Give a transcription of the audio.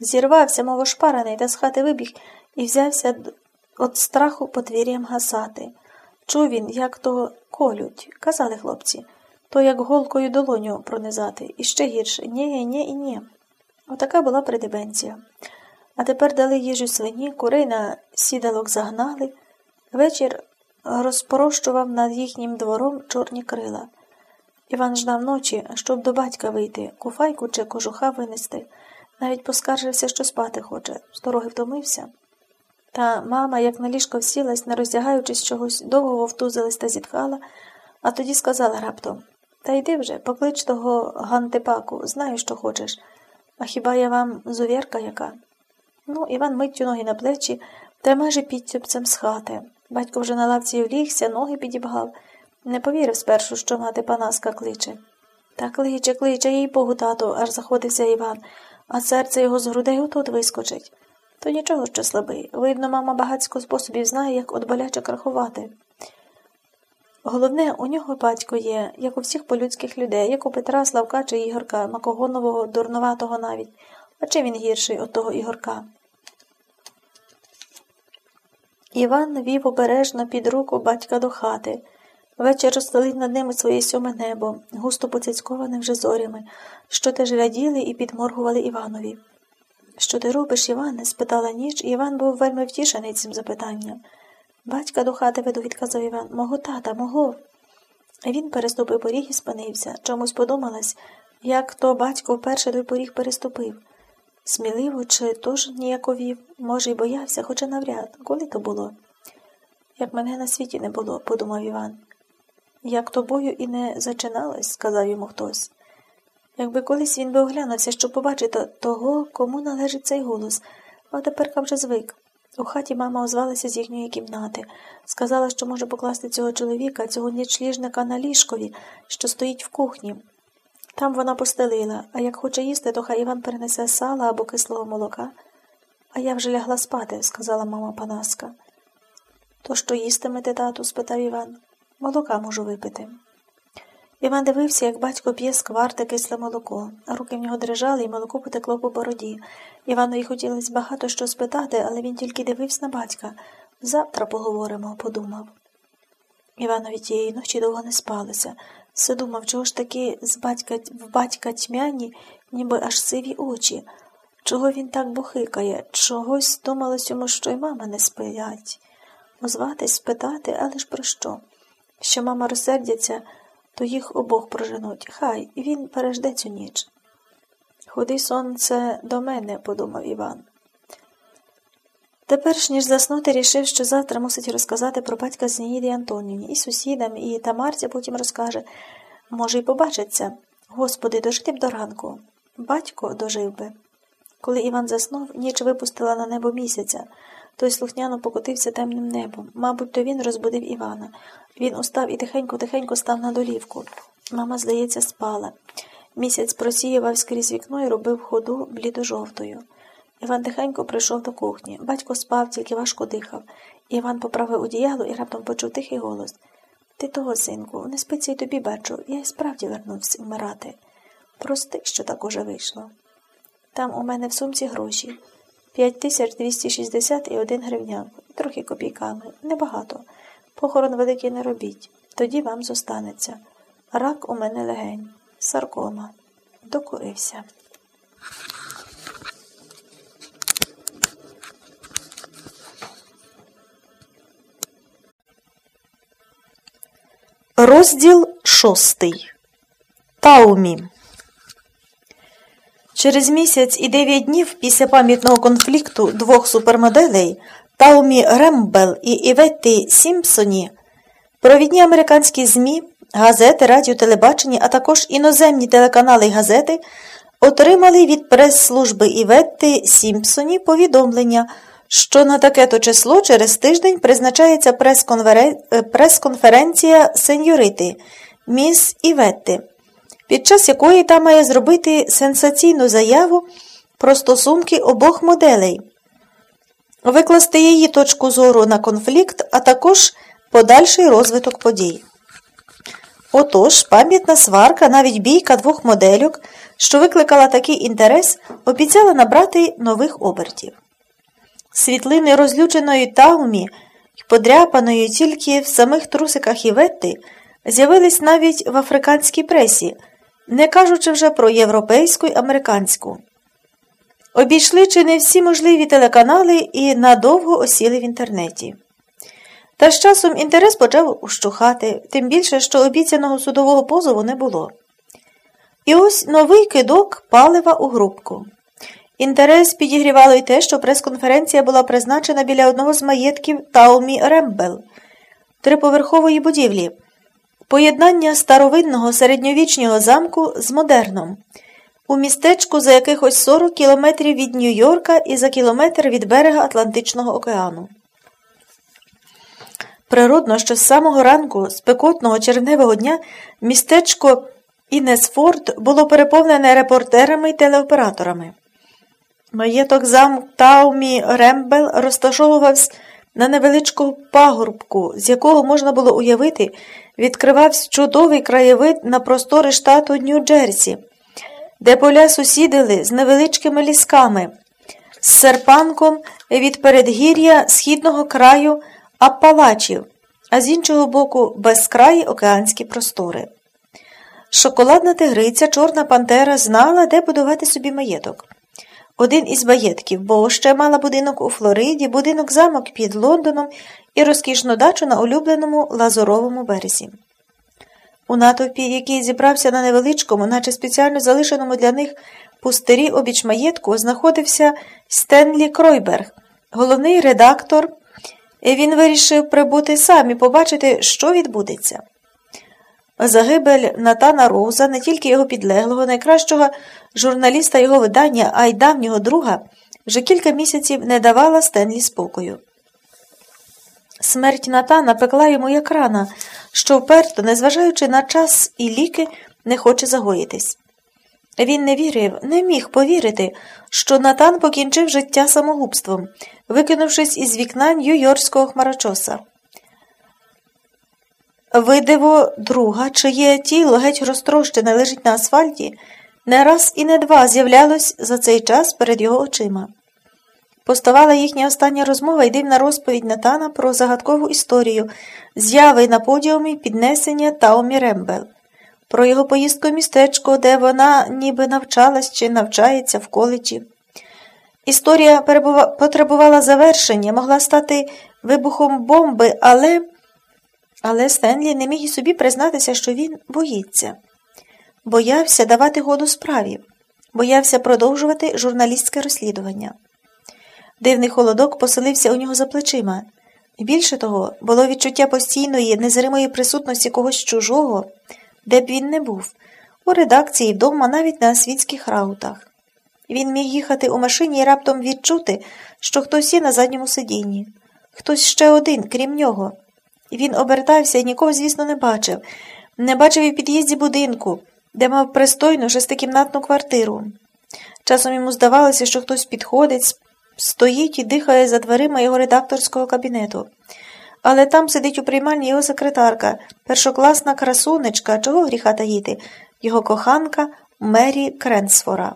Зірвався, мов ошпараний, та з хати вибіг і взявся від страху подвір'ям гасати. Чув він, як то колють, казали хлопці, то як голкою долоню пронизати, і ще гірше ні, ні і ні. Отака була придебенція. А тепер дали їжу свині, курей на сідалок загнали. Вечір розпорощував над їхнім двором чорні крила. Іван ждав ночі, щоб до батька вийти, куфайку чи кожуха винести. Навіть поскаржився, що спати хоче, з дороги втомився. Та мама, як на ліжко всілась, не роздягаючись чогось, довго вовтузилась та зітхала, а тоді сказала раптом Та йди вже, поклич того гантипаку, знаю, що хочеш. А хіба я вам зувірка яка? Ну, Іван миттю ноги на плечі та майже підцюпцем з хати. Батько вже на лавці влігся, ноги підібгав. Не повірив спершу, що мати Панаска кличе. Та кличе, кличе, їй богу, тато, аж заходився Іван, а серце його з грудей отут вискочить. То нічого, що слабий. Видно, мама багатько способів знає, як от боляче крахувати. Головне, у нього батько є, як у всіх полюдських людей, як у Петра, Славка чи Ігорка, Макогонового, дурноватого навіть. А чи він гірший от того Ігорка? Іван вів обережно під руку батька до хати. Вечір розстелив над ними своє сьоме небо, густо поцяцьковане вже зорями, що теж раділи і підморгували Іванові. Що ти робиш, Іване? спитала ніч, і Іван був вельми втішений цим запитанням. Батька до хати веду, відказав Іван. Мого тата, мого. Він переступив поріг і спинився. Чомусь подумалось, як то батько вперше той поріг переступив. Сміливо чи тож ніяковів, може, й боявся, хоча навряд. Коли то було? Як мене на світі не було, подумав Іван. Як тобою і не зачиналось, сказав йому хтось. Якби колись він би оглянувся, щоб побачити того, кому належить цей голос, а тепер вже звик. У хаті мама озвалася з їхньої кімнати, сказала, що може покласти цього чоловіка, цього нічліжника на ліжкові, що стоїть в кухні. Там вона постелила, а як хоче їсти, то хай Іван перенесе сала або кислого молока. А я вже лягла спати, сказала мама Панаска. То що їстимете, тату? спитав Іван. Молока можу випити. Іван дивився, як батько п'є скварте кисле молоко, руки в нього дрижали, і молоко потекло по бороді. Іванові хотілося багато що спитати, але він тільки дивився на батька. Завтра поговоримо, подумав. Іванові тієї ночі довго не спалося. Все думав, чого ж таки з батька в батька тьмяні, ніби аж сиві очі. Чого він так бухикає? Чогось думалось йому, що й мама не спилять. Озватись, спитати, але ж про що? Що мама розсердяться, то їх обох проженуть. Хай він пережде цю ніч. Ходи, сонце, до мене, подумав Іван. Тепер ж ніж заснути, рішив, що завтра мусить розказати про батька Зініді Антонівні і сусідам, і Тамарці потім розкаже. Може, й побачиться. Господи, дожити б до ранку. Батько дожив би. Коли Іван заснув, ніч випустила на небо місяця. Той слухняно покотився темним небом. Мабуть, то він розбудив Івана. Він устав і тихенько-тихенько став на долівку. Мама, здається, спала. Місяць просіював скрізь вікно і робив ходу блідо-жовтою. Іван тихенько прийшов до кухні. Батько спав, тільки важко дихав. Іван поправив одіяло і раптом почув тихий голос Ти того, синку, не спиться й тобі бачу, я й справді вернувся вмирати. Прости, що так уже вийшло. Там у мене в сумці гроші. П'ять тисяч двісті шістдесят і один гривняк, трохи копійками, небагато. Похорон великий не робіть, тоді вам зостанеться. Рак у мене легень, саркома. Докурився. Розділ шостий Таумі Через місяць і дев'ять днів після пам'ятного конфлікту двох супермоделей Таумі Рембел і Іветті Сімпсоні провідні американські ЗМІ, газети, радіо, телебачення, а також іноземні телеканали й газети отримали від прес-служби Іветти Сімпсоні повідомлення – що на таке-то число через тиждень призначається е, прес-конференція сеньорити міс Іветти, під час якої та має зробити сенсаційну заяву про стосунки обох моделей, викласти її точку зору на конфлікт, а також подальший розвиток подій. Отож, пам'ятна сварка, навіть бійка двох модельок що викликала такий інтерес, обіцяла набрати нових обертів. Світлини розлюченої таумі й подряпаної тільки в самих трусиках Іветти з'явились навіть в африканській пресі, не кажучи вже про європейську й американську. Обійшли чи не всі можливі телеканали і надовго осіли в інтернеті. Та з часом інтерес почав ущухати, тим більше, що обіцяного судового позову не було. І ось новий кидок палива у грубку. Інтерес підігрівало й те, що прес-конференція була призначена біля одного з маєтків Таумі Рембел, триповерхової будівлі, поєднання старовинного середньовічнього замку з модерном, у містечку за якихось 40 кілометрів від Нью-Йорка і за кілометр від берега Атлантичного океану. Природно, що з самого ранку, спекотного червневого дня, містечко Інесфорд було переповнене репортерами й телеоператорами. Маєток замк Таумі Рембел розташовувався на невеличку пагорбку, з якого можна було уявити, відкривався чудовий краєвид на простори штату Нью-Джерсі, де поля сусідили з невеличкими лісками, з серпанком від передгір'я східного краю Аппалачів, а з іншого боку безкраї океанські простори. Шоколадна тигриця, чорна пантера знала, де будувати собі маєток. Один із маєтків, бо ще мала будинок у Флориді, будинок замок під Лондоном і розкішну дачу на улюбленому лазуровому березі. У натовпі, який зібрався на невеличкому, наче спеціально залишеному для них пустирі обіч маєтку, знаходився Стенлі Кройберг, головний редактор. Він вирішив прибути сам і побачити, що відбудеться. Загибель Натана Роуза, не тільки його підлеглого, найкращого журналіста його видання, а й давнього друга, вже кілька місяців не давала Стенлі спокою. Смерть Натана пекла йому як рана, що вперто, незважаючи на час і ліки, не хоче загоїтись. Він не вірив, не міг повірити, що Натан покінчив життя самогубством, викинувшись із вікна Нью-Йоркського хмарочоса. Видиво друга, чиє тіло геть розтрощене лежить на асфальті, не раз і не два з'являлось за цей час перед його очима. Поставала їхня остання розмова і дивна розповідь Натана про загадкову історію, зяви на подіумі піднесення Таомі Рембел, про його поїздку в містечко, де вона ніби навчалась чи навчається в коледжі. Історія потребувала завершення, могла стати вибухом бомби, але. Але Стенлі не міг і собі признатися, що він боїться. Боявся давати году справі, боявся продовжувати журналістське розслідування. Дивний холодок поселився у нього за плечима. Більше того, було відчуття постійної, незримої присутності когось чужого, де б він не був, у редакції, вдома, навіть на світських раутах. Він міг їхати у машині і раптом відчути, що хтось є на задньому сидінні, хтось ще один, крім нього. Він обертався і нікого, звісно, не бачив, не бачив і під'їзді будинку, де мав пристойну шестикімнатну квартиру. Часом йому здавалося, що хтось підходить, стоїть і дихає за дверима його редакторського кабінету. Але там сидить у приймальні його секретарка, першокласна красунечка, чого гріха таїти, його коханка Мері Кренсфора.